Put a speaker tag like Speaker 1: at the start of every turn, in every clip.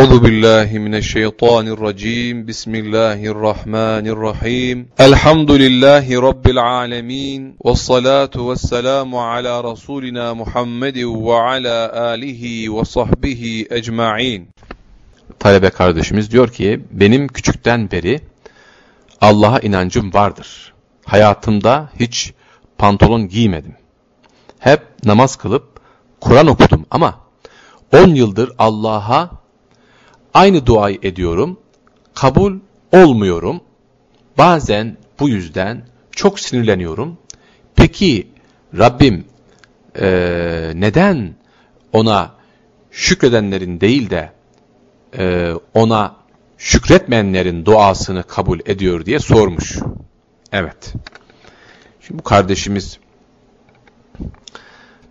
Speaker 1: أعوذ بالله من الشيطان الرجيم بسم الله الرحمن الرحيم الحمد لله رب العالمين والصلاة والسلام على رسولنا محمد وعلى آله وصحبه أجمعين
Speaker 2: talebe kardeşimiz diyor ki benim küçükten beri Allah'a inancım vardır. Hayatımda hiç pantolon giymedim. Hep namaz kılıp Kur'an okudum ama 10 yıldır Allah'a aynı duayı ediyorum. Kabul olmuyorum. Bazen bu yüzden çok sinirleniyorum. Peki Rabbim e, neden ona şükredenlerin değil de e, ona şükretmeyenlerin duasını kabul ediyor diye sormuş. Evet. Şimdi bu kardeşimiz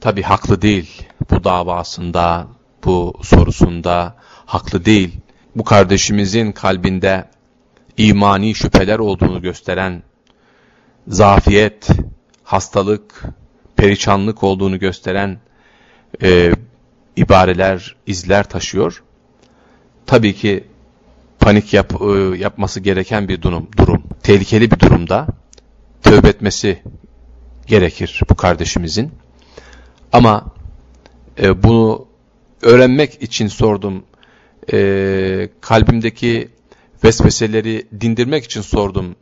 Speaker 2: tabi haklı değil bu davasında, bu sorusunda haklı değil. Bu kardeşimizin kalbinde imani şüpheler olduğunu gösteren zafiyet, hastalık, perişanlık olduğunu gösteren e, ibareler, izler taşıyor. Tabii ki panik yap, e, yapması gereken bir durum, durum. Tehlikeli bir durumda tövbe etmesi gerekir bu kardeşimizin. Ama e, bunu öğrenmek için sordum. E, kalbimdeki vesveseleri dindirmek için sordum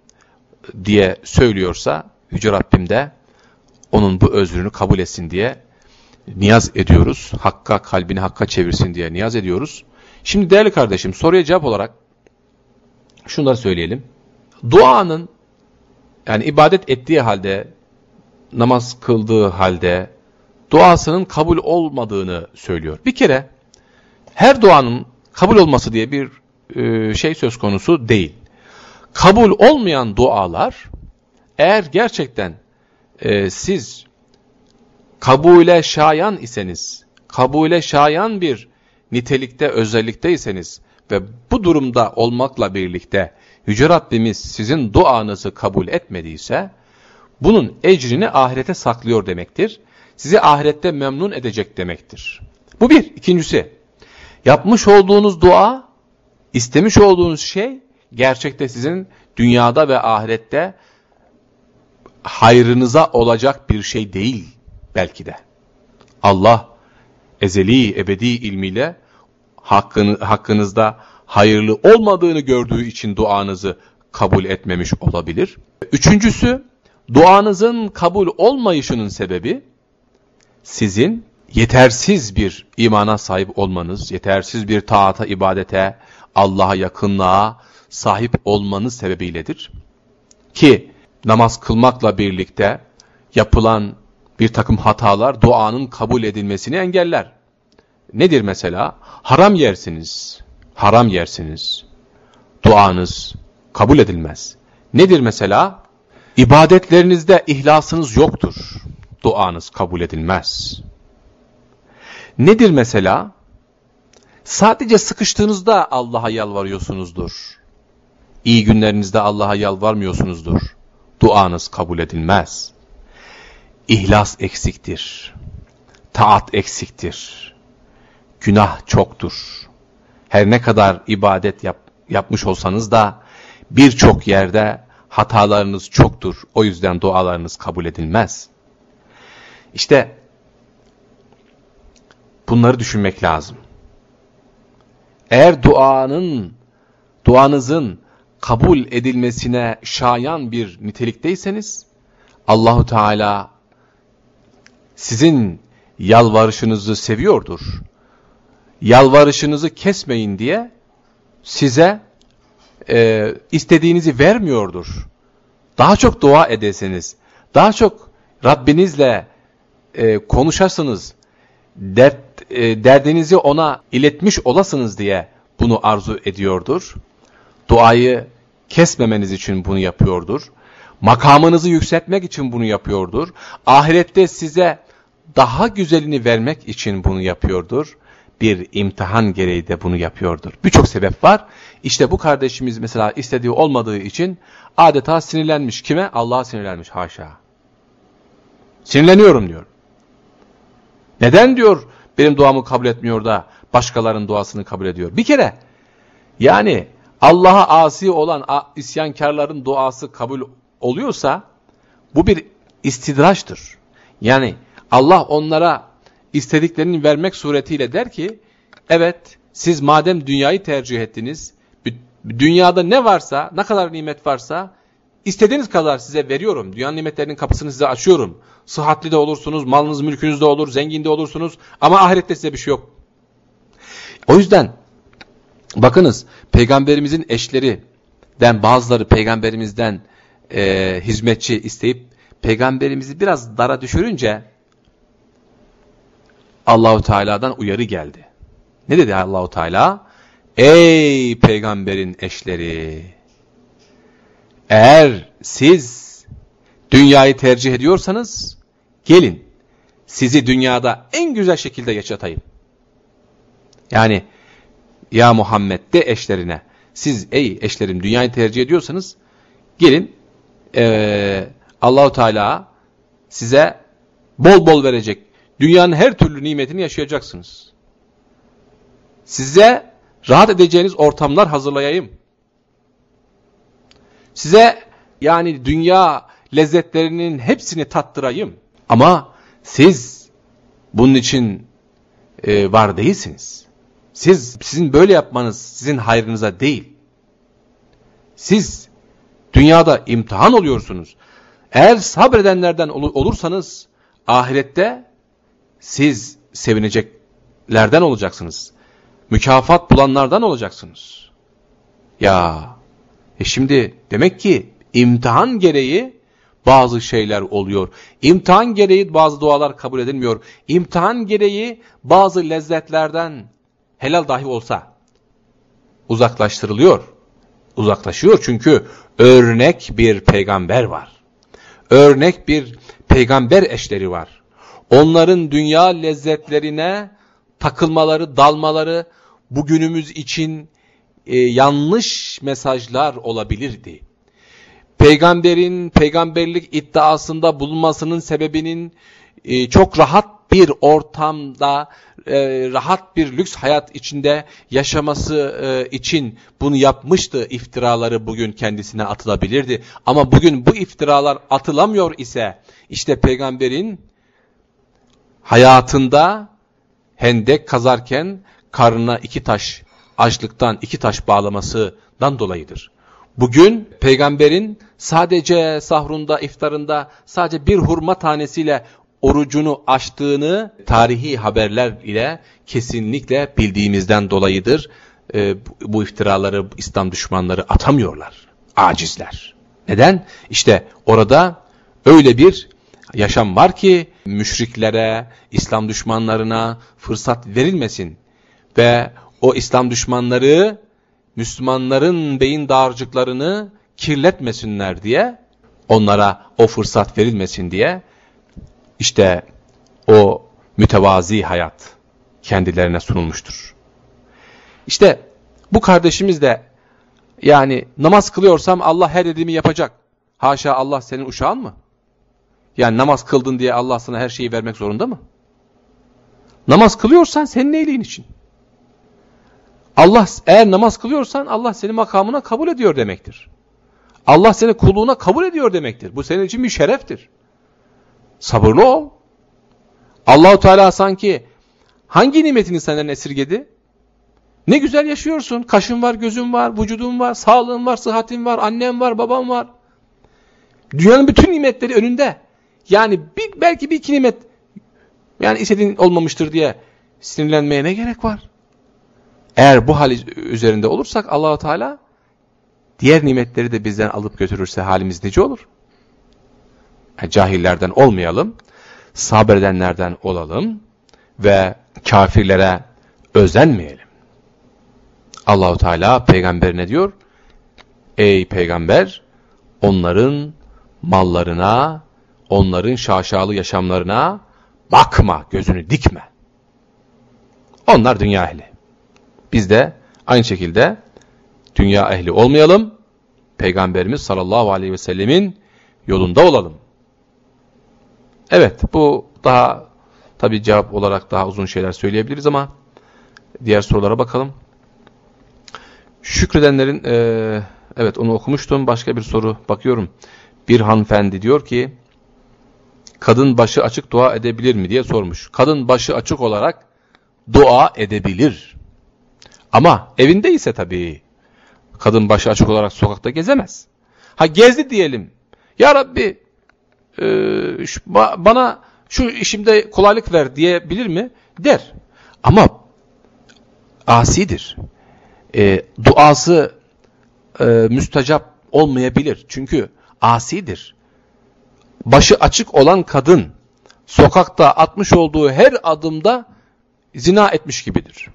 Speaker 2: diye söylüyorsa Yüce Rabbim de onun bu özrünü kabul etsin diye niyaz ediyoruz. Hakka, kalbini hakka çevirsin diye niyaz ediyoruz. Şimdi değerli kardeşim soruya cevap olarak şunları söyleyelim. Duanın yani ibadet ettiği halde, namaz kıldığı halde duasının kabul olmadığını söylüyor. Bir kere her duanın kabul olması diye bir e, şey söz konusu değil. Kabul olmayan dualar eğer gerçekten e, siz kabule şayan iseniz, kabule şayan bir nitelikte, özellikteyseniz ve bu durumda olmakla birlikte Yüce Rabbimiz sizin duanızı kabul etmediyse, bunun ecrini ahirete saklıyor demektir. Sizi ahirette memnun edecek demektir. Bu bir. İkincisi, yapmış olduğunuz dua, istemiş olduğunuz şey, gerçekte sizin dünyada ve ahirette hayrınıza olacak bir şey değil belki de. Allah ezeli, ebedi ilmiyle hakkını, hakkınızda hayırlı olmadığını gördüğü için duanızı kabul etmemiş olabilir. Üçüncüsü, duanızın kabul olmayışının sebebi sizin yetersiz bir imana sahip olmanız, yetersiz bir taata, ibadete, Allah'a yakınlığa sahip olmanız sebebiyledir. Ki namaz kılmakla birlikte yapılan bir takım hatalar duanın kabul edilmesini engeller. Nedir mesela? Haram yersiniz, haram yersiniz. Duanız kabul edilmez. Nedir mesela? İbadetlerinizde ihlasınız yoktur. Duanız kabul edilmez. Nedir mesela? Sadece sıkıştığınızda Allah'a yalvarıyorsunuzdur. İyi günlerinizde Allah'a yalvarmıyorsunuzdur. Duanız kabul edilmez. İhlas eksiktir. Taat eksiktir. Günah çoktur. Her ne kadar ibadet yap, yapmış olsanız da birçok yerde hatalarınız çoktur. O yüzden dualarınız kabul edilmez. İşte bunları düşünmek lazım. Eğer duanın, duanızın kabul edilmesine şayan bir nitelikteyseniz, Allahu Teala sizin yalvarışınızı seviyordur. Yalvarışınızı kesmeyin diye size e, istediğinizi vermiyordur. Daha çok dua edesiniz, daha çok Rabbinizle e, konuşasınız, dert, e, derdinizi ona iletmiş olasınız diye bunu arzu ediyordur. Duayı kesmemeniz için bunu yapıyordur. Makamınızı yükseltmek için bunu yapıyordur. Ahirette size daha güzelini vermek için bunu yapıyordur. Bir imtihan gereği de bunu yapıyordur. Birçok sebep var. İşte bu kardeşimiz mesela istediği olmadığı için adeta sinirlenmiş. Kime? Allah'a sinirlenmiş. Haşa. Sinirleniyorum diyor. Neden diyor benim duamı kabul etmiyor da başkalarının duasını kabul ediyor? Bir kere yani Allah'a asi olan isyankarların duası kabul oluyorsa bu bir istidraçtır. Yani Allah onlara istediklerini vermek suretiyle der ki evet siz madem dünyayı tercih ettiniz dünyada ne varsa ne kadar nimet varsa istediğiniz kadar size veriyorum. Dünyanın nimetlerinin kapısını size açıyorum. Sıhhatli de olursunuz, malınız mülkünüz de olur, zengin de olursunuz ama ahirette size bir şey yok. O yüzden bakınız peygamberimizin eşlerinden bazıları peygamberimizden e, hizmetçi isteyip peygamberimizi biraz dara düşürünce Allahu Teala'dan uyarı geldi. Ne dedi Allahu Teala? Ey peygamberin eşleri! Eğer siz dünyayı tercih ediyorsanız gelin sizi dünyada en güzel şekilde yaşatayım. Yani ya Muhammed de eşlerine siz ey eşlerim dünyayı tercih ediyorsanız gelin ee, Allahu Teala size bol bol verecek. Dünyanın her türlü nimetini yaşayacaksınız. Size rahat edeceğiniz ortamlar hazırlayayım. Size yani dünya lezzetlerinin hepsini tattırayım. Ama siz bunun için e, var değilsiniz. Siz sizin böyle yapmanız sizin hayrınıza değil. Siz dünyada imtihan oluyorsunuz. Eğer sabredenlerden ol olursanız ahirette siz sevineceklerden olacaksınız. Mükafat bulanlardan olacaksınız. Ya e şimdi demek ki imtihan gereği bazı şeyler oluyor. İmtihan gereği bazı dualar kabul edilmiyor. İmtihan gereği bazı lezzetlerden helal dahi olsa uzaklaştırılıyor. Uzaklaşıyor çünkü örnek bir peygamber var. Örnek bir peygamber eşleri var. Onların dünya lezzetlerine takılmaları, dalmaları bugünümüz için e, yanlış mesajlar olabilirdi. Peygamberin peygamberlik iddiasında bulunmasının sebebinin e, çok rahat bir ortamda, e, rahat bir lüks hayat içinde yaşaması e, için bunu yapmıştı. iftiraları bugün kendisine atılabilirdi. Ama bugün bu iftiralar atılamıyor ise işte peygamberin hayatında hendek kazarken karnına iki taş, açlıktan iki taş bağlamasından dolayıdır. Bugün peygamberin sadece sahrunda, iftarında sadece bir hurma tanesiyle orucunu açtığını tarihi haberler ile kesinlikle bildiğimizden dolayıdır. E, bu iftiraları İslam düşmanları atamıyorlar. Acizler. Neden? İşte orada öyle bir yaşam var ki müşriklere, İslam düşmanlarına fırsat verilmesin. Ve o İslam düşmanları Müslümanların beyin dağarcıklarını kirletmesinler diye onlara o fırsat verilmesin diye işte o mütevazi hayat kendilerine sunulmuştur. İşte bu kardeşimiz de yani namaz kılıyorsam Allah her dediğimi yapacak. Haşa Allah senin uşağın mı? Yani namaz kıldın diye Allah sana her şeyi vermek zorunda mı? Namaz kılıyorsan senin iyiliğin için. Allah eğer namaz kılıyorsan Allah seni makamına kabul ediyor demektir. Allah seni kulluğuna kabul ediyor demektir. Bu senin için bir şereftir. Sabırlı ol. Allahu Teala sanki hangi nimetini senden esirgedi? Ne güzel yaşıyorsun. Kaşın var, gözün var, vücudun var, sağlığın var, sıhhatin var, annen var, baban var. Dünyanın bütün nimetleri önünde. Yani bir, belki bir iki nimet yani istediğin olmamıştır diye sinirlenmeye ne gerek var? Eğer bu hal üzerinde olursak Allahu Teala diğer nimetleri de bizden alıp götürürse halimiz nice olur? Yani cahillerden olmayalım, sabredenlerden olalım ve kafirlere özenmeyelim. Allahu Teala peygamberine diyor: Ey peygamber, onların mallarına, onların şaşalı yaşamlarına bakma, gözünü dikme. Onlar dünya ehli. Biz de aynı şekilde dünya ehli olmayalım. Peygamberimiz sallallahu aleyhi ve sellemin yolunda olalım. Evet bu daha tabi cevap olarak daha uzun şeyler söyleyebiliriz ama Diğer sorulara bakalım. Şükredenlerin, e, evet onu okumuştum. Başka bir soru bakıyorum. Bir hanımefendi diyor ki, kadın başı açık dua edebilir mi diye sormuş. Kadın başı açık olarak dua edebilir. Ama evinde ise tabii kadın başı açık olarak sokakta gezemez. Ha gezdi diyelim. Ya Rabbi e, şu, ba, bana şu işimde kolaylık ver diyebilir mi? Der. Ama asidir. E, duası e, müstecap olmayabilir. Çünkü asidir. Başı açık olan kadın sokakta atmış olduğu her adımda zina etmiş gibidir.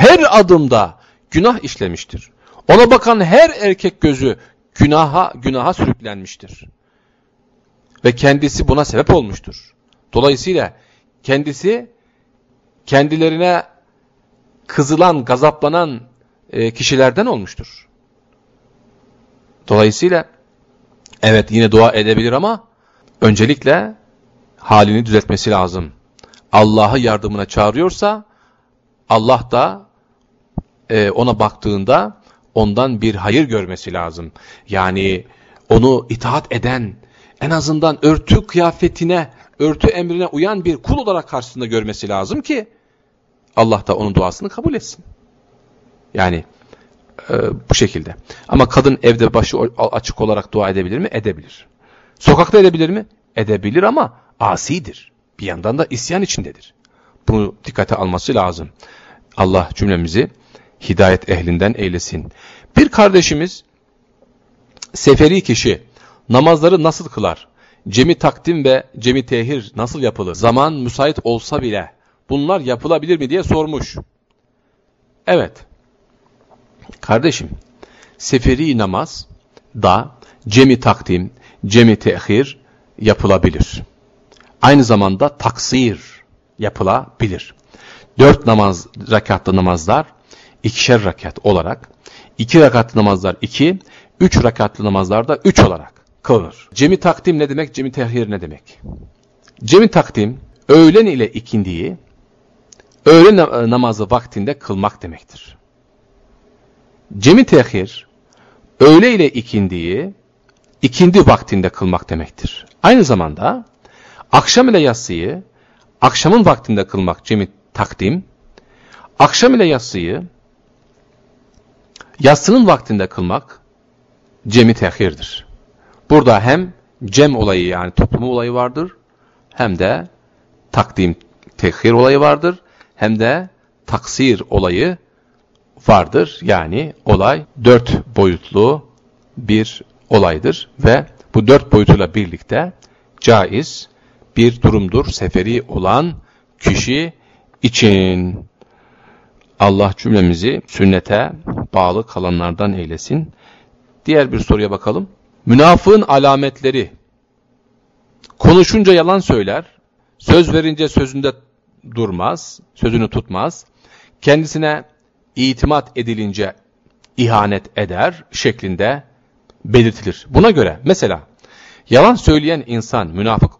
Speaker 2: Her adımda günah işlemiştir. Ona bakan her erkek gözü günaha günaha sürüklenmiştir. Ve kendisi buna sebep olmuştur. Dolayısıyla kendisi kendilerine kızılan, gazaplanan e, kişilerden olmuştur. Dolayısıyla evet yine dua edebilir ama öncelikle halini düzeltmesi lazım. Allah'ı yardımına çağırıyorsa Allah da e, ona baktığında ondan bir hayır görmesi lazım. Yani onu itaat eden, en azından örtü kıyafetine, örtü emrine uyan bir kul olarak karşısında görmesi lazım ki Allah da onun duasını kabul etsin. Yani e, bu şekilde. Ama kadın evde başı açık olarak dua edebilir mi? Edebilir. Sokakta edebilir mi? Edebilir ama asidir. Bir yandan da isyan içindedir. Bunu dikkate alması lazım. Allah cümlemizi hidayet ehlinden eylesin. Bir kardeşimiz seferi kişi namazları nasıl kılar? Cemi takdim ve cemi tehir nasıl yapılır? Zaman müsait olsa bile bunlar yapılabilir mi diye sormuş. Evet. Kardeşim, seferi namaz da cemi takdim, cemi tehir yapılabilir. Aynı zamanda taksir yapılabilir. Dört namaz, rekatlı namazlar ikişer rekat olarak, iki rekatlı namazlar iki, üç rekatlı namazlar da üç olarak kılınır. Cemi takdim ne demek, cemi tehir ne demek? Cemi takdim, öğlen ile ikindiyi, öğle namazı vaktinde kılmak demektir. Cemi tehir, öğle ile ikindiyi, ikindi vaktinde kılmak demektir. Aynı zamanda, akşam ile yatsıyı, akşamın vaktinde kılmak cemi takdim, akşam ile yatsıyı, yatsının vaktinde kılmak cemi tehirdir. Burada hem cem olayı yani toplama olayı vardır, hem de takdim tehir olayı vardır, hem de taksir olayı vardır. Yani olay dört boyutlu bir olaydır ve bu dört boyutuyla birlikte caiz bir durumdur seferi olan kişi için. Allah cümlemizi sünnete bağlı kalanlardan eylesin. Diğer bir soruya bakalım. Münafığın alametleri. Konuşunca yalan söyler, söz verince sözünde durmaz, sözünü tutmaz, kendisine itimat edilince ihanet eder şeklinde belirtilir. Buna göre mesela yalan söyleyen insan münafık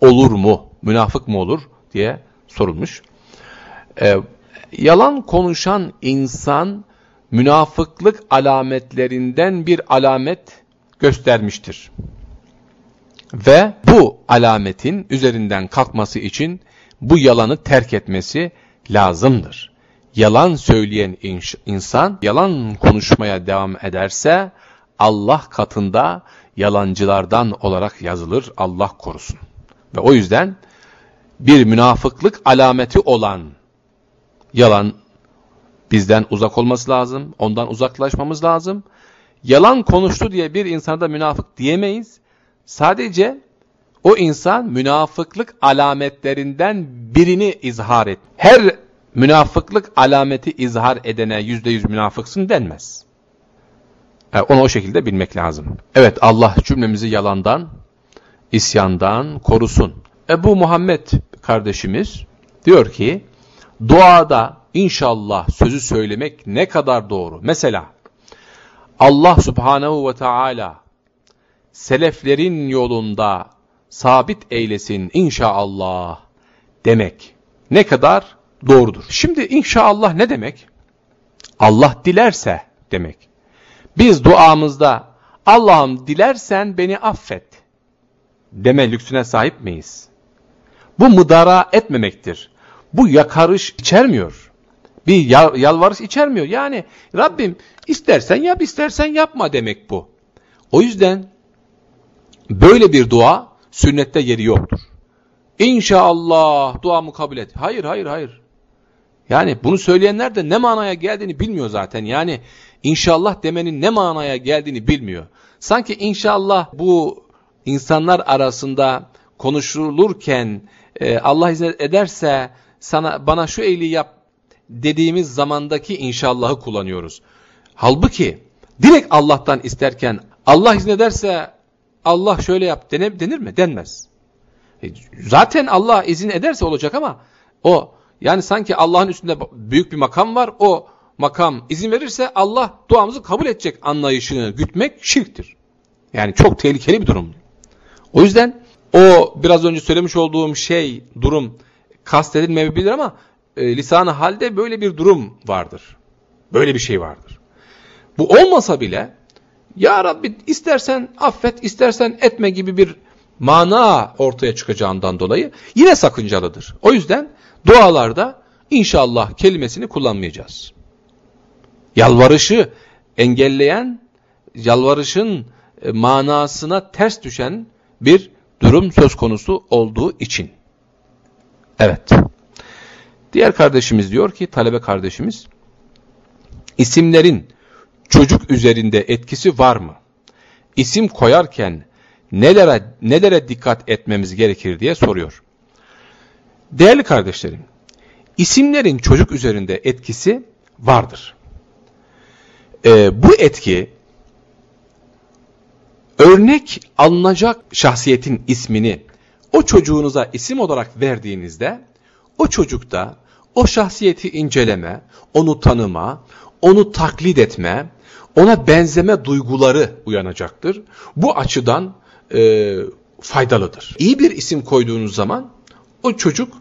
Speaker 2: olur mu, münafık mı olur diye sorulmuş. Ee, yalan konuşan insan münafıklık alametlerinden bir alamet göstermiştir. Ve bu alametin üzerinden kalkması için bu yalanı terk etmesi lazımdır. Yalan söyleyen insan yalan konuşmaya devam ederse Allah katında yalancılardan olarak yazılır Allah korusun. Ve o yüzden bir münafıklık alameti olan yalan bizden uzak olması lazım, ondan uzaklaşmamız lazım. Yalan konuştu diye bir insana münafık diyemeyiz. Sadece o insan münafıklık alametlerinden birini izhar et. Her münafıklık alameti izhar edene yüzde yüz münafıksın denmez. Yani onu o şekilde bilmek lazım. Evet Allah cümlemizi yalandan, isyandan korusun. Ebu Muhammed kardeşimiz diyor ki, duada inşallah sözü söylemek ne kadar doğru. Mesela Allah subhanehu ve teala seleflerin yolunda sabit eylesin inşallah demek ne kadar doğrudur. Şimdi inşallah ne demek? Allah dilerse demek. Biz duamızda Allah'ım dilersen beni affet deme lüksüne sahip miyiz? Bu mıdara etmemektir. Bu yakarış içermiyor. Bir yalvarış içermiyor. Yani Rabbim istersen yap istersen yapma demek bu. O yüzden böyle bir dua sünnette yeri yoktur. İnşallah duamı kabul et. Hayır hayır hayır. Yani bunu söyleyenler de ne manaya geldiğini bilmiyor zaten. Yani inşallah demenin ne manaya geldiğini bilmiyor. Sanki inşallah bu insanlar arasında konuşulurken e, Allah izin ederse sana bana şu iyiliği yap dediğimiz zamandaki inşallahı kullanıyoruz. Halbuki direkt Allah'tan isterken Allah izin ederse Allah şöyle yap denir, denir mi? Denmez. E, zaten Allah izin ederse olacak ama o yani sanki Allah'ın üstünde büyük bir makam var. O makam izin verirse Allah duamızı kabul edecek anlayışını gütmek şirktir. Yani çok tehlikeli bir durum. O yüzden o biraz önce söylemiş olduğum şey, durum kastedilmeyebilir ama e, lisanı halde böyle bir durum vardır. Böyle bir şey vardır. Bu olmasa bile ya Rabbi istersen affet, istersen etme gibi bir mana ortaya çıkacağından dolayı yine sakıncalıdır. O yüzden dualarda inşallah kelimesini kullanmayacağız. Yalvarışı engelleyen, yalvarışın e, manasına ters düşen bir durum söz konusu olduğu için. Evet. Diğer kardeşimiz diyor ki, talebe kardeşimiz, isimlerin çocuk üzerinde etkisi var mı? İsim koyarken nelere, nelere dikkat etmemiz gerekir diye soruyor. Değerli kardeşlerim, isimlerin çocuk üzerinde etkisi vardır. Ee, bu etki örnek alınacak şahsiyetin ismini o çocuğunuza isim olarak verdiğinizde o çocukta o şahsiyeti inceleme, onu tanıma, onu taklit etme, ona benzeme duyguları uyanacaktır. Bu açıdan e, faydalıdır. İyi bir isim koyduğunuz zaman o çocuk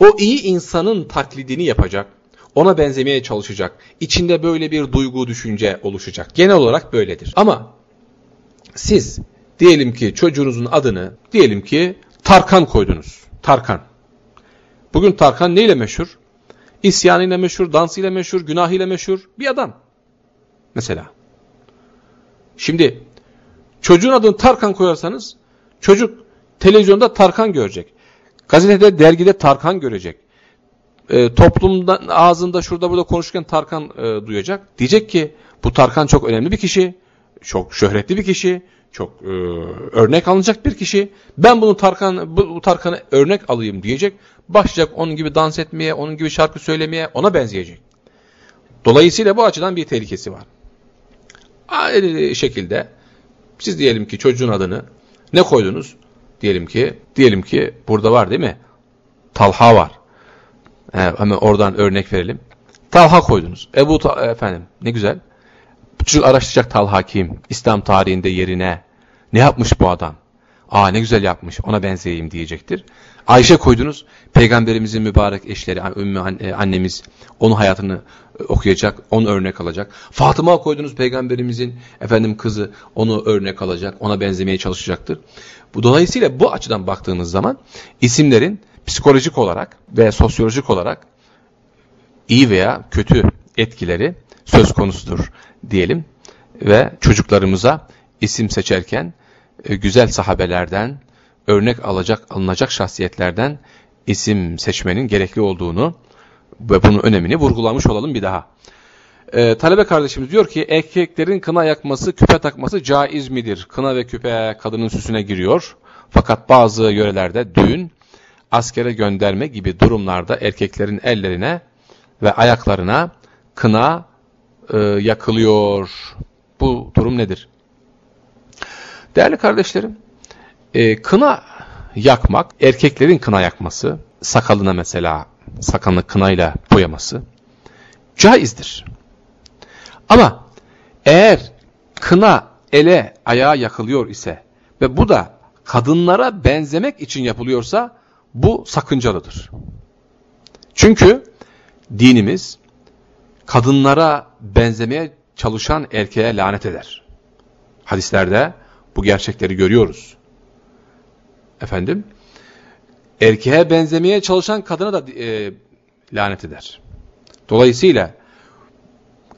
Speaker 2: o iyi insanın taklidini yapacak, ona benzemeye çalışacak. İçinde böyle bir duygu, düşünce oluşacak. Genel olarak böyledir. Ama siz diyelim ki çocuğunuzun adını diyelim ki Tarkan koydunuz. Tarkan. Bugün Tarkan neyle meşhur? İsyanıyla meşhur, dansıyla meşhur, günahıyla meşhur bir adam. Mesela. Şimdi çocuğun adını Tarkan koyarsanız çocuk televizyonda Tarkan görecek. Gazetede, dergide Tarkan görecek. E, toplumda ağzında şurada burada konuşurken Tarkan e, duyacak. Diyecek ki bu Tarkan çok önemli bir kişi, çok şöhretli bir kişi, çok e, örnek alınacak bir kişi. Ben bunu Tarkan bu, Tarkan'ı örnek alayım diyecek. Başlayacak onun gibi dans etmeye, onun gibi şarkı söylemeye, ona benzeyecek. Dolayısıyla bu açıdan bir tehlikesi var. Aynı şekilde siz diyelim ki çocuğun adını ne koydunuz? Diyelim ki, diyelim ki burada var değil mi? Talha var. He, hemen oradan örnek verelim. Talha koydunuz. Ebu Ta efendim ne güzel. Çocuk araştıracak Talha kim? İslam tarihinde yerine. Ne yapmış bu adam? Aa ne güzel yapmış ona benzeyeyim diyecektir. Ayşe koydunuz peygamberimizin mübarek eşleri Ümmü e, annemiz onun hayatını e, okuyacak onu örnek alacak. Fatıma koydunuz peygamberimizin efendim kızı onu örnek alacak ona benzemeye çalışacaktır. Bu dolayısıyla bu açıdan baktığınız zaman isimlerin psikolojik olarak ve sosyolojik olarak iyi veya kötü etkileri söz konusudur diyelim ve çocuklarımıza isim seçerken e, güzel sahabelerden, örnek alacak alınacak şahsiyetlerden isim seçmenin gerekli olduğunu ve bunun önemini vurgulamış olalım bir daha. Ee, talebe kardeşimiz diyor ki erkeklerin kına yakması, küpe takması caiz midir? Kına ve küpe kadının süsüne giriyor. Fakat bazı yörelerde düğün, askere gönderme gibi durumlarda erkeklerin ellerine ve ayaklarına kına e, yakılıyor. Bu durum nedir? Değerli kardeşlerim, e, kına yakmak, erkeklerin kına yakması, sakalına mesela sakalını kınayla boyaması caizdir. Ama eğer kına ele ayağa yakılıyor ise ve bu da kadınlara benzemek için yapılıyorsa bu sakıncalıdır. Çünkü dinimiz kadınlara benzemeye çalışan erkeğe lanet eder. Hadislerde bu gerçekleri görüyoruz. Efendim, erkeğe benzemeye çalışan kadına da e, lanet eder. Dolayısıyla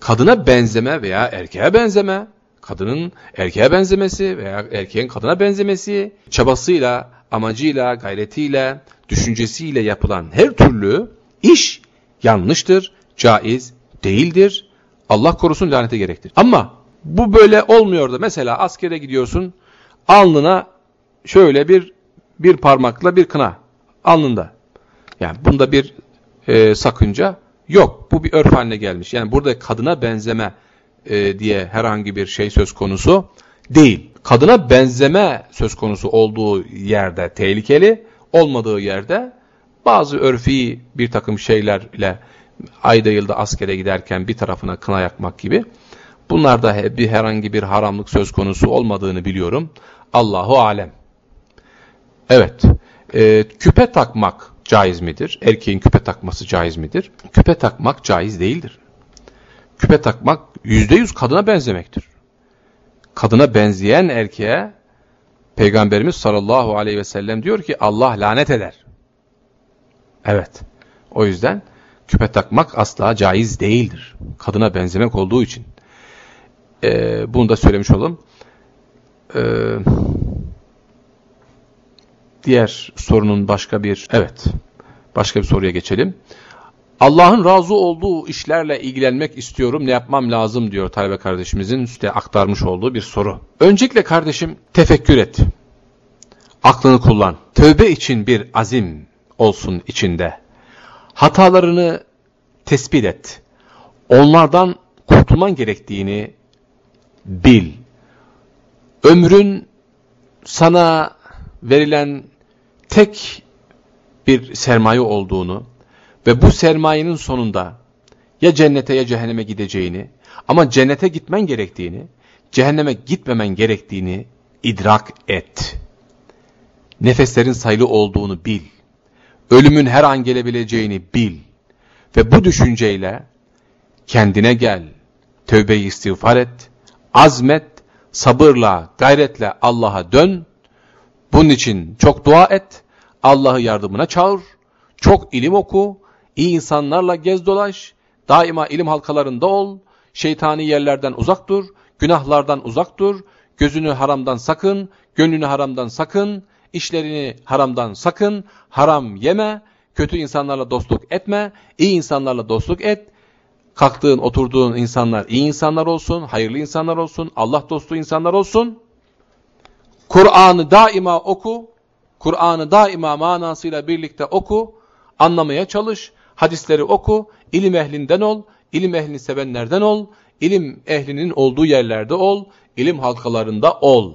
Speaker 2: kadına benzeme veya erkeğe benzeme, kadının erkeğe benzemesi veya erkeğin kadına benzemesi çabasıyla, amacıyla, gayretiyle, düşüncesiyle yapılan her türlü iş yanlıştır, caiz değildir. Allah korusun lanete gerektir. Ama bu böyle olmuyor da mesela askere gidiyorsun alnına şöyle bir bir parmakla bir kına alnında. Yani bunda bir e, sakınca yok. Bu bir örf haline gelmiş. Yani burada kadına benzeme e, diye herhangi bir şey söz konusu değil. Kadına benzeme söz konusu olduğu yerde tehlikeli, olmadığı yerde bazı örfi bir takım şeylerle ayda yılda askere giderken bir tarafına kına yakmak gibi bunlarda bir herhangi bir haramlık söz konusu olmadığını biliyorum. Allahu alem. Evet, e, küpe takmak caiz midir? Erkeğin küpe takması caiz midir? Küpe takmak caiz değildir. Küpe takmak yüzde yüz kadına benzemektir. Kadına benzeyen erkeğe Peygamberimiz sallallahu aleyhi ve sellem diyor ki Allah lanet eder. Evet. O yüzden küpe takmak asla caiz değildir. Kadına benzemek olduğu için. Ee, bunu da söylemiş olalım. Ee, diğer sorunun başka bir, evet, başka bir soruya geçelim. Allah'ın razı olduğu işlerle ilgilenmek istiyorum, ne yapmam lazım diyor talebe kardeşimizin işte aktarmış olduğu bir soru. Öncelikle kardeşim tefekkür et. Aklını kullan. Tövbe için bir azim olsun içinde. Hatalarını tespit et. Onlardan kurtulman gerektiğini bil. Ömrün sana verilen tek bir sermaye olduğunu ve bu sermayenin sonunda ya cennete ya cehenneme gideceğini ama cennete gitmen gerektiğini, cehenneme gitmemen gerektiğini idrak et. Nefeslerin sayılı olduğunu bil. Ölümün her an gelebileceğini bil. Ve bu düşünceyle kendine gel, tövbeyi istiğfar et, azmet, sabırla, gayretle Allah'a dön. Bunun için çok dua et, Allah'ı yardımına çağır, çok ilim oku, iyi insanlarla gez dolaş, daima ilim halkalarında ol, şeytani yerlerden uzak dur, günahlardan uzak dur, gözünü haramdan sakın, gönlünü haramdan sakın, işlerini haramdan sakın, haram yeme, kötü insanlarla dostluk etme, iyi insanlarla dostluk et, kalktığın, oturduğun insanlar iyi insanlar olsun, hayırlı insanlar olsun, Allah dostu insanlar olsun. Kur'an'ı daima oku, Kur'an'ı daima manasıyla birlikte oku, anlamaya çalış, hadisleri oku, ilim ehlinden ol, ilim ehlini sevenlerden ol, ilim ehlinin olduğu yerlerde ol, ilim halkalarında ol.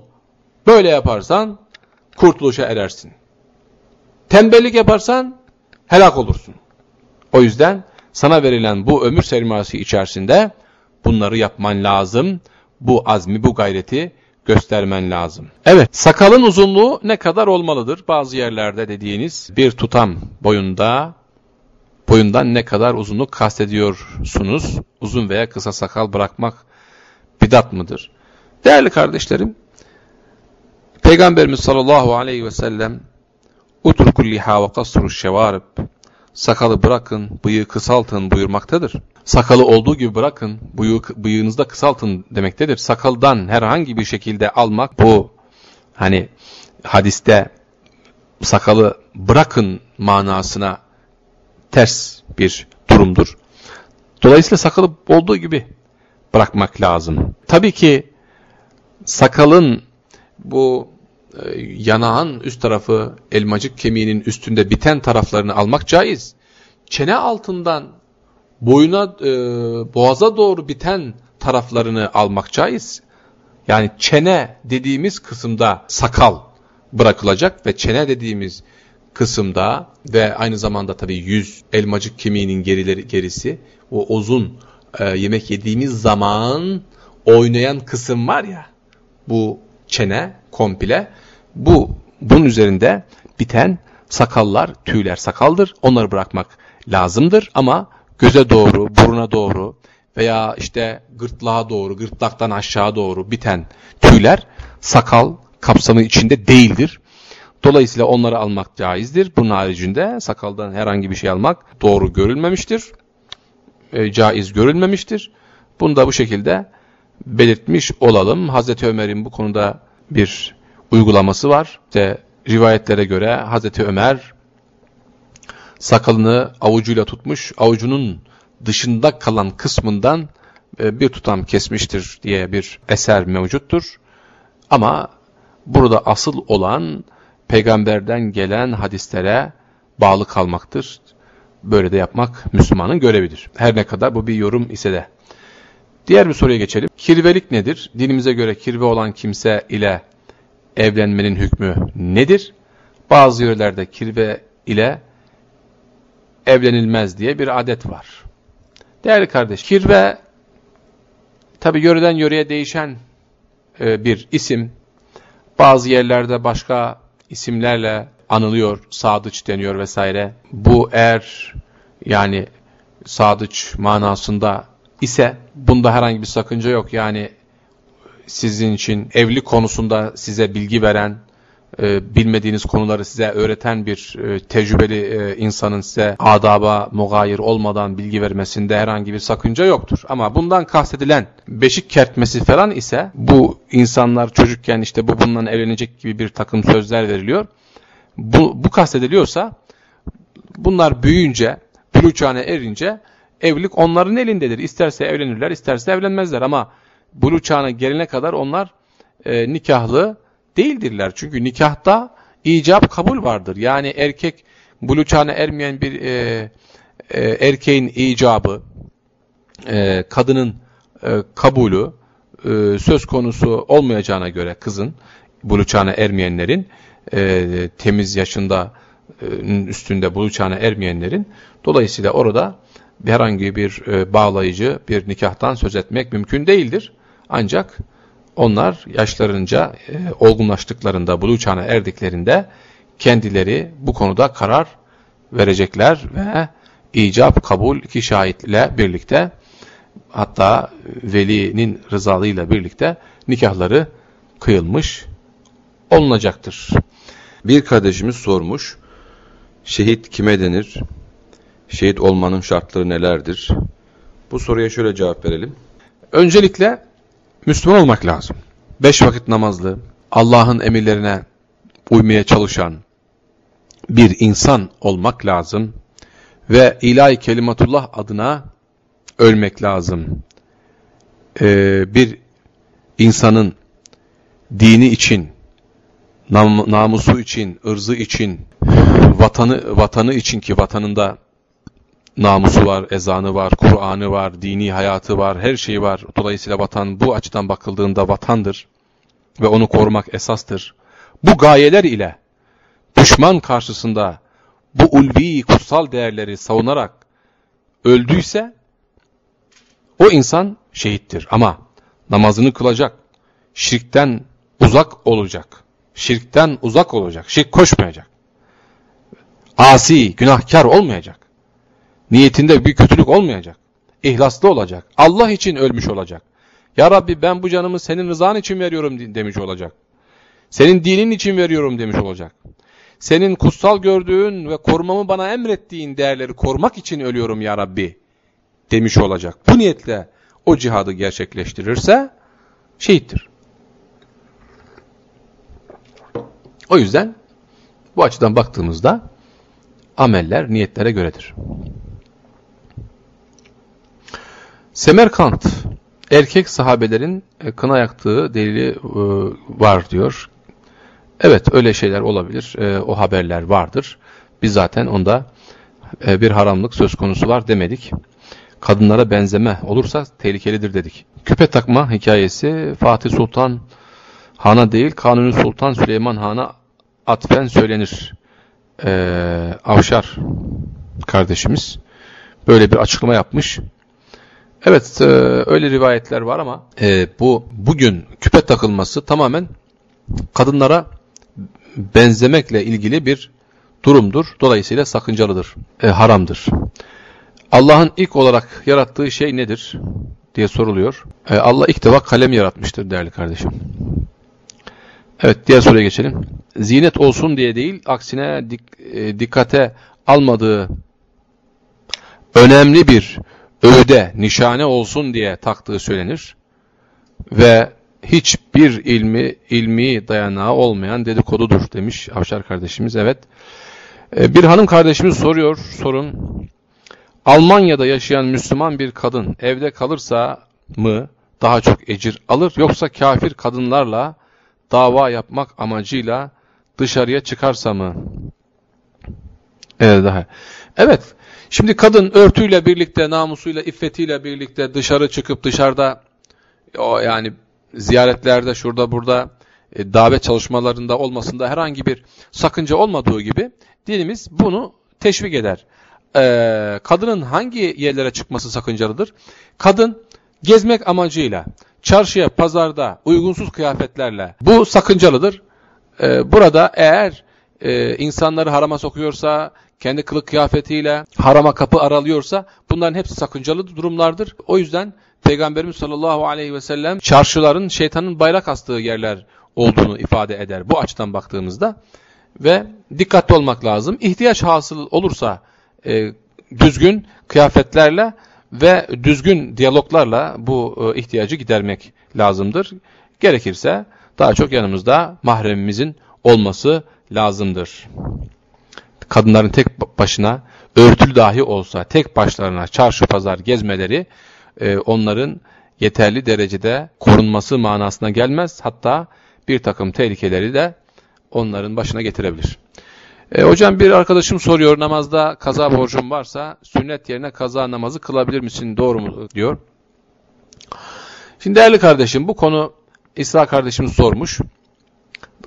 Speaker 2: Böyle yaparsan kurtuluşa erersin. Tembellik yaparsan helak olursun. O yüzden sana verilen bu ömür sermayesi içerisinde bunları yapman lazım. Bu azmi, bu gayreti göstermen lazım. Evet, sakalın uzunluğu ne kadar olmalıdır? Bazı yerlerde dediğiniz bir tutam boyunda, boyundan ne kadar uzunluk kastediyorsunuz? Uzun veya kısa sakal bırakmak bidat mıdır? Değerli kardeşlerim, Peygamberimiz sallallahu aleyhi ve sellem utrukul liha ve kasru şevarib sakalı bırakın, bıyığı kısaltın buyurmaktadır. Sakalı olduğu gibi bırakın, bıyığı, bıyığınızı da kısaltın demektedir. Sakaldan herhangi bir şekilde almak bu hani hadiste sakalı bırakın manasına ters bir durumdur. Dolayısıyla sakalı olduğu gibi bırakmak lazım. Tabii ki sakalın bu e, yanağın üst tarafı elmacık kemiğinin üstünde biten taraflarını almak caiz. Çene altından boyuna e, boğaza doğru biten taraflarını almak caiz. Yani çene dediğimiz kısımda sakal bırakılacak ve çene dediğimiz kısımda ve aynı zamanda tabii yüz elmacık kemiğinin gerileri gerisi o uzun e, yemek yediğimiz zaman oynayan kısım var ya bu çene komple bu bunun üzerinde biten sakallar, tüyler sakaldır. Onları bırakmak lazımdır ama göze doğru, buruna doğru veya işte gırtlağa doğru, gırtlaktan aşağı doğru biten tüyler sakal kapsamı içinde değildir. Dolayısıyla onları almak caizdir. Bunun haricinde sakaldan herhangi bir şey almak doğru görülmemiştir. E, caiz görülmemiştir. Bunu da bu şekilde belirtmiş olalım. Hazreti Ömer'in bu konuda bir uygulaması var. İşte rivayetlere göre Hazreti Ömer sakalını avucuyla tutmuş, avucunun dışında kalan kısmından e, bir tutam kesmiştir diye bir eser mevcuttur. Ama burada asıl olan peygamberden gelen hadislere bağlı kalmaktır. Böyle de yapmak Müslümanın görevidir. Her ne kadar bu bir yorum ise de. Diğer bir soruya geçelim. Kirvelik nedir? Dinimize göre kirve olan kimse ile evlenmenin hükmü nedir? Bazı yörelerde kirve ile evlenilmez diye bir adet var. Değerli kardeş, kirve tabi yöreden yöreye değişen e, bir isim. Bazı yerlerde başka isimlerle anılıyor, sadıç deniyor vesaire. Bu eğer yani sadıç manasında ise bunda herhangi bir sakınca yok. Yani sizin için evlilik konusunda size bilgi veren, e, bilmediğiniz konuları size öğreten bir e, tecrübeli e, insanın size adaba mugayir olmadan bilgi vermesinde herhangi bir sakınca yoktur. Ama bundan kastedilen beşik kertmesi falan ise bu insanlar çocukken işte bu bundan evlenecek gibi bir takım sözler veriliyor. Bu, bu kastediliyorsa bunlar büyüyünce, çağına erince evlilik onların elindedir. İsterse evlenirler, isterse evlenmezler ama buluğ çağına gelene kadar onlar e, nikahlı değildirler. Çünkü nikahta icap kabul vardır. Yani erkek buluğ çağına ermeyen bir e, e, erkeğin icabı, e, kadının e, kabulü e, söz konusu olmayacağına göre kızın, buluğ çağına ermeyenlerin, e, temiz yaşında e, üstünde buluğ çağına ermeyenlerin, dolayısıyla orada herhangi bir e, bağlayıcı bir nikahtan söz etmek mümkün değildir. Ancak onlar yaşlarınca e, olgunlaştıklarında, buluğ çağına erdiklerinde kendileri bu konuda karar verecekler ve icap kabul iki şahitle birlikte hatta velinin rızalığıyla birlikte nikahları kıyılmış olunacaktır.
Speaker 1: Bir kardeşimiz sormuş, şehit kime denir? Şehit olmanın şartları nelerdir? Bu soruya şöyle cevap verelim.
Speaker 2: Öncelikle Müslüman olmak lazım. Beş vakit namazlı, Allah'ın emirlerine uymaya çalışan bir insan olmak lazım. Ve ilahi kelimatullah adına ölmek lazım. Ee, bir insanın dini için, nam namusu için, ırzı için, vatanı vatanı için ki vatanında namusu var, ezanı var, Kur'an'ı var, dini hayatı var, her şeyi var. Dolayısıyla vatan bu açıdan bakıldığında vatandır ve onu korumak esastır. Bu gayeler ile düşman karşısında bu ulvi kutsal değerleri savunarak öldüyse o insan şehittir ama namazını kılacak, şirkten uzak olacak, şirkten uzak olacak, şirk koşmayacak, asi, günahkar olmayacak. Niyetinde bir kötülük olmayacak. İhlaslı olacak. Allah için ölmüş olacak. Ya Rabbi ben bu canımı senin rızan için veriyorum demiş olacak. Senin dinin için veriyorum demiş olacak. Senin kutsal gördüğün ve korumamı bana emrettiğin değerleri korumak için ölüyorum ya Rabbi demiş olacak. Bu niyetle o cihadı gerçekleştirirse şehittir. O yüzden bu açıdan baktığımızda ameller niyetlere göredir. Semerkant, erkek sahabelerin e, kına yaktığı delili e, var diyor. Evet öyle şeyler olabilir, e, o haberler vardır. Biz zaten onda bir haramlık söz konusu var demedik. Kadınlara benzeme olursa tehlikelidir dedik. Küpe takma hikayesi Fatih Sultan Han'a değil Kanuni Sultan Süleyman Han'a atfen söylenir. Ee, Avşar kardeşimiz böyle bir açıklama yapmış. Evet e, öyle rivayetler var ama e, bu bugün küpe takılması tamamen kadınlara benzemekle ilgili bir durumdur. Dolayısıyla sakıncalıdır, e, haramdır. Allah'ın ilk olarak yarattığı şey nedir diye soruluyor. Ee, Allah ilk defa kalem yaratmıştır değerli kardeşim. Evet diğer soruya geçelim. Zinet olsun diye değil aksine dik, e, dikkate almadığı önemli bir öğüde, nişane olsun diye taktığı söylenir. Ve hiçbir ilmi, ilmi dayanağı olmayan dedikodudur demiş Avşar kardeşimiz. Evet. Ee, bir hanım kardeşimiz soruyor, sorun. Almanya'da yaşayan Müslüman bir kadın evde kalırsa mı daha çok ecir alır yoksa kafir kadınlarla dava yapmak amacıyla dışarıya çıkarsa mı? Evet daha. Evet. Şimdi kadın örtüyle birlikte, namusuyla, iffetiyle birlikte dışarı çıkıp dışarıda o yani ziyaretlerde şurada burada e, davet çalışmalarında olmasında herhangi bir sakınca olmadığı gibi dinimiz bunu teşvik eder. Ee, kadının hangi yerlere çıkması sakıncalıdır? Kadın gezmek amacıyla çarşıya, pazarda uygunsuz kıyafetlerle bu sakıncalıdır. Ee, burada eğer e, insanları harama sokuyorsa, kendi kılık kıyafetiyle harama kapı aralıyorsa bunların hepsi sakıncalı durumlardır. O yüzden Peygamberimiz sallallahu aleyhi ve sellem çarşıların şeytanın bayrak astığı yerler olduğunu ifade eder bu açıdan baktığımızda. Ve dikkatli olmak lazım. İhtiyaç hasıl olursa e, düzgün kıyafetlerle ve düzgün diyaloglarla bu e, ihtiyacı gidermek lazımdır. Gerekirse daha çok yanımızda mahremimizin olması lazımdır. Kadınların tek başına örtülü dahi olsa tek başlarına çarşı pazar gezmeleri e, onların yeterli derecede korunması manasına gelmez. Hatta bir takım tehlikeleri de onların başına getirebilir. E, hocam bir arkadaşım soruyor namazda kaza borcum varsa sünnet yerine kaza namazı kılabilir misin doğru mu diyor. Şimdi değerli kardeşim bu konu İsra kardeşimiz sormuş.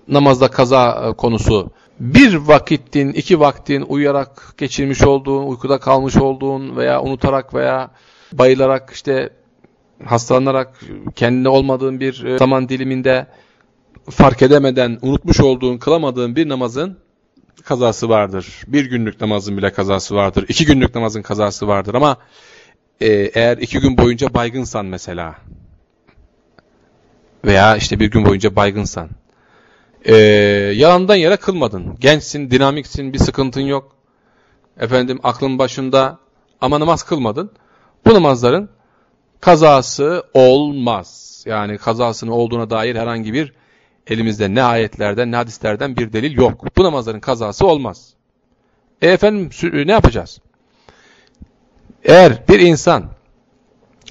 Speaker 2: Namazda kaza e, konusu bir vakitin, iki vaktin uyuyarak geçirmiş olduğun, uykuda kalmış olduğun veya unutarak veya bayılarak işte hastalanarak kendine olmadığın bir e, zaman diliminde fark edemeden unutmuş olduğun, kılamadığın bir namazın kazası vardır. Bir günlük namazın bile kazası vardır. İki günlük namazın kazası vardır ama e, eğer iki gün boyunca baygınsan mesela veya işte bir gün boyunca baygınsan e, yalandan yere kılmadın. Gençsin, dinamiksin, bir sıkıntın yok. Efendim aklın başında ama namaz kılmadın. Bu namazların kazası olmaz. Yani kazasının olduğuna dair herhangi bir elimizde ne ayetlerden ne hadislerden bir delil yok. Bu namazların kazası olmaz. E efendim ne yapacağız? Eğer bir insan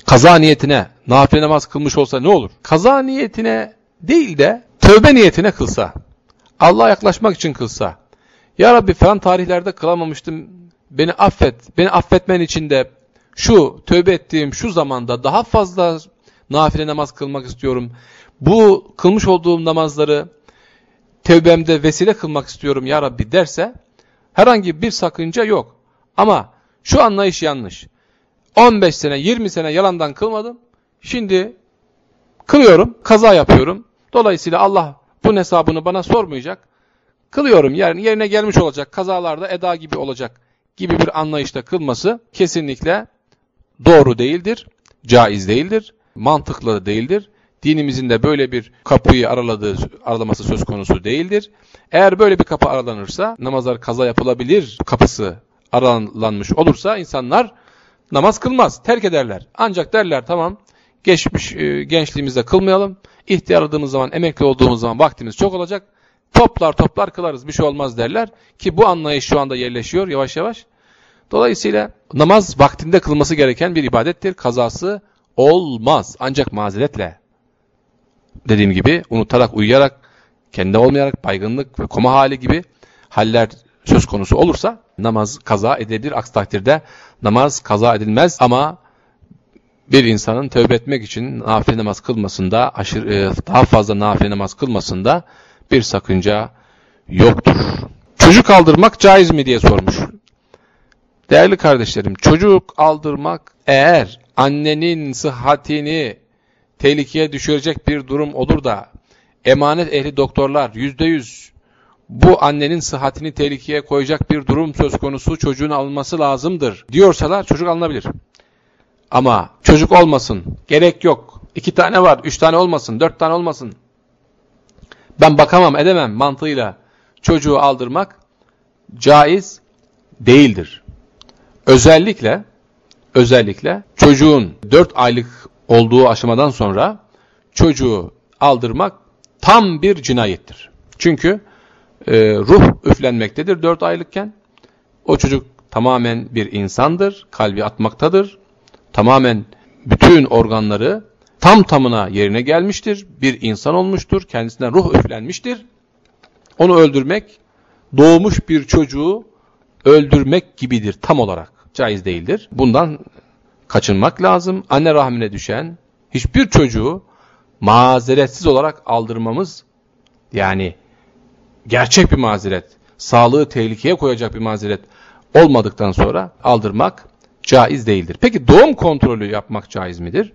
Speaker 2: kaza niyetine nafile namaz kılmış olsa ne olur? Kaza niyetine değil de tövbe niyetine kılsa, Allah'a yaklaşmak için kılsa, Ya Rabbi falan tarihlerde kılamamıştım, beni affet, beni affetmen için de şu tövbe ettiğim şu zamanda daha fazla nafile namaz kılmak istiyorum. Bu kılmış olduğum namazları tevbemde vesile kılmak istiyorum ya Rabbi derse herhangi bir sakınca yok. Ama şu anlayış yanlış. 15 sene 20 sene yalandan kılmadım. Şimdi kılıyorum, kaza yapıyorum. Dolayısıyla Allah bu hesabını bana sormayacak. Kılıyorum yani yerine gelmiş olacak. Kazalarda eda gibi olacak gibi bir anlayışta kılması kesinlikle doğru değildir, caiz değildir, mantıklı değildir. Dinimizin de böyle bir kapıyı araladığı, aralaması söz konusu değildir. Eğer böyle bir kapı aralanırsa, namazlar kaza yapılabilir kapısı aralanmış olursa insanlar namaz kılmaz, terk ederler. Ancak derler tamam geçmiş e, gençliğimizde kılmayalım, ihtiyarladığımız zaman, emekli olduğumuz zaman vaktimiz çok olacak, toplar toplar kılarız bir şey olmaz derler. Ki bu anlayış şu anda yerleşiyor yavaş yavaş. Dolayısıyla namaz vaktinde kılması gereken bir ibadettir. Kazası olmaz. Ancak mazeretle. Dediğim gibi unutarak, uyuyarak, kendi olmayarak, baygınlık ve koma hali gibi haller söz konusu olursa namaz kaza edilebilir. Aksi takdirde namaz kaza edilmez ama bir insanın tövbe etmek için nafile namaz kılmasında, aşırı, e, daha fazla nafile namaz kılmasında bir sakınca yoktur. Çocuk aldırmak caiz mi diye sormuş. Değerli kardeşlerim, çocuk aldırmak eğer annenin sıhhatini tehlikeye düşürecek bir durum olur da emanet ehli doktorlar yüzde yüz bu annenin sıhhatini tehlikeye koyacak bir durum söz konusu çocuğun alınması lazımdır diyorsalar çocuk alınabilir. Ama çocuk olmasın, gerek yok, iki tane var, üç tane olmasın, dört tane olmasın. Ben bakamam, edemem mantığıyla çocuğu aldırmak caiz değildir. Özellikle özellikle çocuğun 4 aylık olduğu aşamadan sonra çocuğu aldırmak tam bir cinayettir. Çünkü e, ruh üflenmektedir 4 aylıkken. O çocuk tamamen bir insandır, kalbi atmaktadır. Tamamen bütün organları tam tamına yerine gelmiştir. Bir insan olmuştur, kendisinden ruh üflenmiştir. Onu öldürmek doğmuş bir çocuğu öldürmek gibidir tam olarak. Caiz değildir. Bundan kaçınmak lazım. Anne rahmine düşen hiçbir çocuğu mazeretsiz olarak aldırmamız yani gerçek bir mazeret, sağlığı tehlikeye koyacak bir mazeret olmadıktan sonra aldırmak caiz değildir. Peki doğum kontrolü yapmak caiz midir?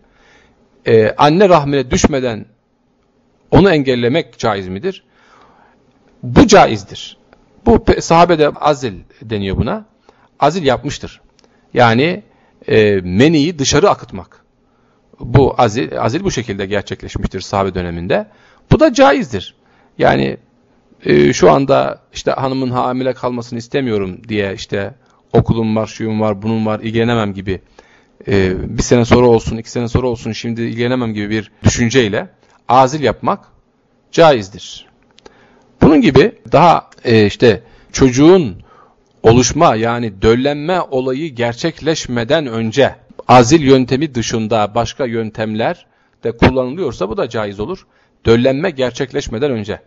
Speaker 2: Ee, anne rahmine düşmeden onu engellemek caiz midir? Bu caizdir. Bu sahabede azil deniyor buna. Azil yapmıştır. Yani e, meniyi dışarı akıtmak. Bu azil, azil bu şekilde gerçekleşmiştir sahabe döneminde. Bu da caizdir. Yani e, şu anda işte hanımın hamile kalmasını istemiyorum diye işte okulum var, şuyum var, bunun var, ilgilenemem gibi e, bir sene sonra olsun, iki sene sonra olsun şimdi ilgilenemem gibi bir düşünceyle azil yapmak caizdir. Bunun gibi daha e, işte çocuğun oluşma yani döllenme olayı gerçekleşmeden önce azil yöntemi dışında başka yöntemler de kullanılıyorsa bu da caiz olur. Döllenme gerçekleşmeden önce.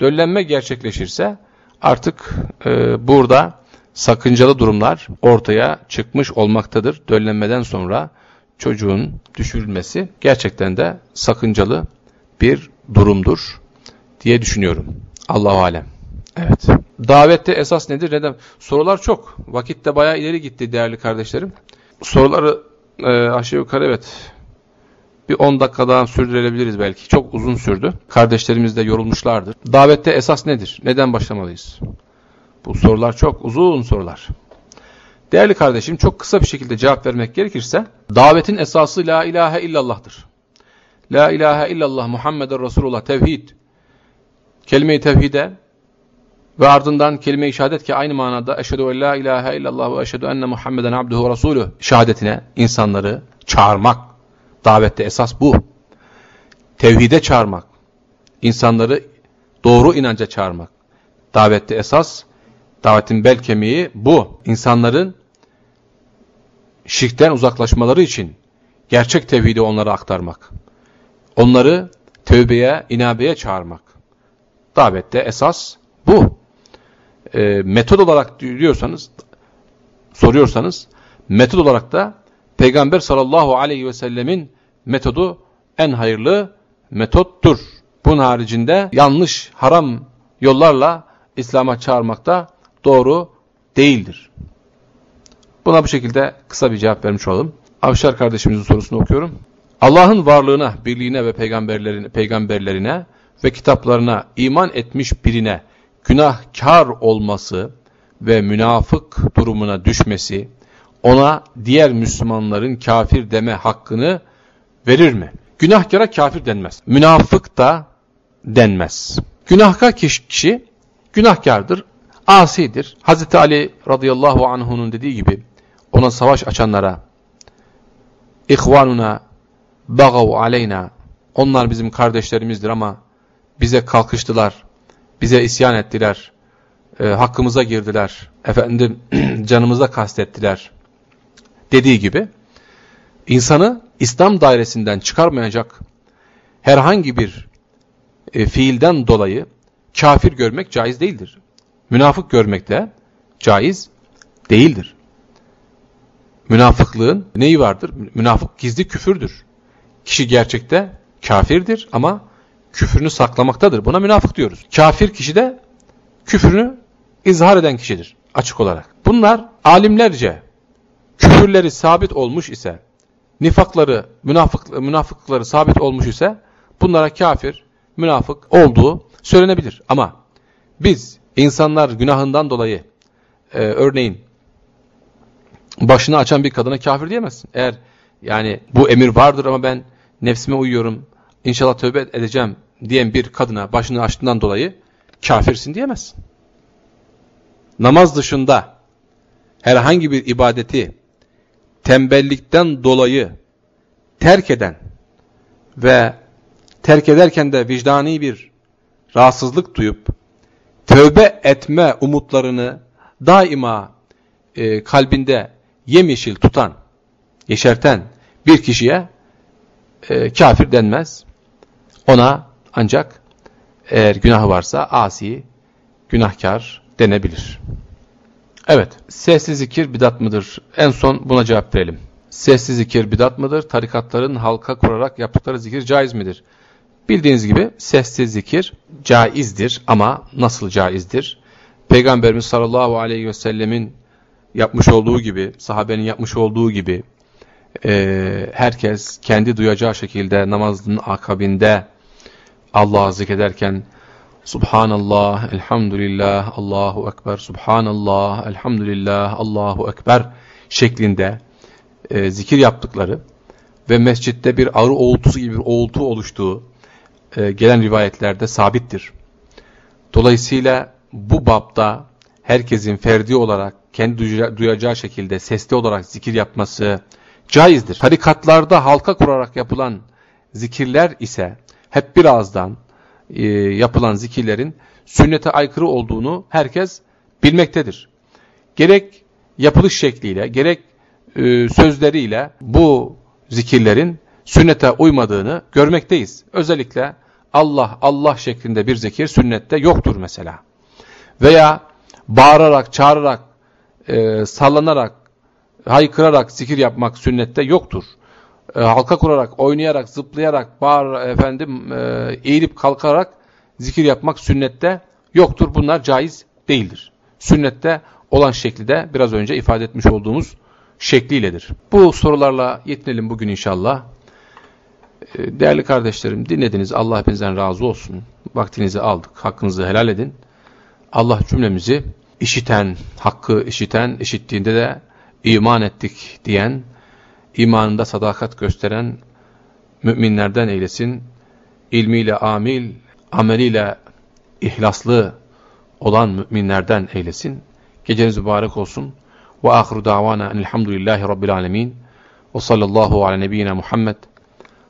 Speaker 2: Döllenme gerçekleşirse artık e, burada sakıncalı durumlar ortaya çıkmış olmaktadır. Döllenmeden sonra çocuğun düşürülmesi gerçekten de sakıncalı bir durumdur diye düşünüyorum. Allahu alem. Evet. Davette esas nedir? Neden? Sorular çok. Vakit de bayağı ileri gitti değerli kardeşlerim. Soruları e, aşağı yukarı evet bir 10 dakikadan sürdürebiliriz belki. Çok uzun sürdü. Kardeşlerimiz de yorulmuşlardır. Davette esas nedir? Neden başlamalıyız? Bu sorular çok uzun sorular. Değerli kardeşim çok kısa bir şekilde cevap vermek gerekirse davetin esası la ilahe illallah'tır. La ilahe illallah Muhammeden Resulullah tevhid. Kelime-i tevhide ve ardından kelime-i şehadet ki aynı manada eşhedü en la ilahe illallah ve eşhedü enne Muhammeden abduhu ve resulü şehadetine insanları çağırmak. Davette esas bu. Tevhide çağırmak. insanları doğru inanca çağırmak. Davette esas, davetin bel kemiği bu. İnsanların şirkten uzaklaşmaları için gerçek tevhidi onlara aktarmak. Onları tövbeye, inabeye çağırmak. Davette esas bu e, metod olarak diyorsanız, soruyorsanız, metod olarak da Peygamber sallallahu aleyhi ve sellemin metodu en hayırlı metottur. Bunun haricinde yanlış, haram yollarla İslam'a çağırmak da doğru değildir. Buna bu şekilde kısa bir cevap vermiş olalım. Avşar kardeşimizin sorusunu okuyorum. Allah'ın varlığına, birliğine ve peygamberlerine, peygamberlerine ve kitaplarına iman etmiş birine günahkar olması ve münafık durumuna düşmesi ona diğer Müslümanların kafir deme hakkını verir mi? Günahkara kafir denmez. Münafık da denmez. Günahkar kişi günahkardır, asidir. Hz. Ali radıyallahu anh'unun dediği gibi ona savaş açanlara ihvanuna bagav aleyna onlar bizim kardeşlerimizdir ama bize kalkıştılar bize isyan ettiler, e, hakkımıza girdiler, efendim canımıza kastettiler dediği gibi insanı İslam dairesinden çıkarmayacak herhangi bir e, fiilden dolayı kafir görmek caiz değildir. Münafık görmek de caiz değildir. Münafıklığın neyi vardır? Münafık gizli küfürdür. Kişi gerçekte kafirdir ama küfrünü saklamaktadır. Buna münafık diyoruz. Kafir kişi de küfrünü izhar eden kişidir açık olarak. Bunlar alimlerce küfürleri sabit olmuş ise, nifakları, münafık, münafıkları sabit olmuş ise bunlara kafir, münafık olduğu söylenebilir. Ama Biz insanlar günahından dolayı e, örneğin başını açan bir kadına kafir diyemezsin. Eğer yani bu emir vardır ama ben nefsime uyuyorum, inşallah tövbe edeceğim diyen bir kadına başını açtığından dolayı kafirsin diyemezsin. Namaz dışında herhangi bir ibadeti tembellikten dolayı terk eden ve terk ederken de vicdani bir rahatsızlık duyup tövbe etme umutlarını daima e, kalbinde yemyeşil tutan, yeşerten bir kişiye e, kafir denmez. Ona ancak eğer günahı varsa asi, günahkar denebilir. Evet, sessiz zikir bidat mıdır? En son buna cevap verelim. Sessiz zikir bidat mıdır? Tarikatların halka kurarak yaptıkları zikir caiz midir? Bildiğiniz gibi sessiz zikir caizdir ama nasıl caizdir? Peygamberimiz sallallahu aleyhi ve sellemin yapmış olduğu gibi, sahabenin yapmış olduğu gibi e, herkes kendi duyacağı şekilde namazın akabinde Allah'ı zikrederken Subhanallah, Elhamdülillah, Allahu Ekber, Subhanallah, Elhamdülillah, Allahu Ekber şeklinde e, zikir yaptıkları ve mescitte bir arı oğultusu gibi bir oğultu oluştuğu e, gelen rivayetlerde sabittir. Dolayısıyla bu babda herkesin ferdi olarak kendi duyacağı şekilde sesli olarak zikir yapması caizdir. Tarikatlarda halka kurarak yapılan zikirler ise hep bir ağızdan e, yapılan zikirlerin sünnete aykırı olduğunu herkes bilmektedir. Gerek yapılış şekliyle gerek e, sözleriyle bu zikirlerin sünnete uymadığını görmekteyiz. Özellikle Allah Allah şeklinde bir zikir sünnette yoktur mesela. Veya bağırarak, çağırarak, e, sallanarak, haykırarak zikir yapmak sünnette yoktur. E, halka kurarak, oynayarak, zıplayarak, bağır, efendim, e, eğilip kalkarak zikir yapmak sünnette yoktur. Bunlar caiz değildir. Sünnette olan şekli de biraz önce ifade etmiş olduğumuz şekliyledir. Bu sorularla yetinelim bugün inşallah. E, değerli kardeşlerim dinlediniz. Allah hepinizden razı olsun. Vaktinizi aldık. Hakkınızı helal edin. Allah cümlemizi işiten, hakkı işiten, işittiğinde de iman ettik diyen, imanında sadakat gösteren müminlerden eylesin. İlmiyle amil, ameliyle ihlaslı olan müminlerden eylesin. Geceniz mübarek olsun. Ve ahiru davana elhamdülillahi rabbil alemin. Ve sallallahu ala nebiyyina Muhammed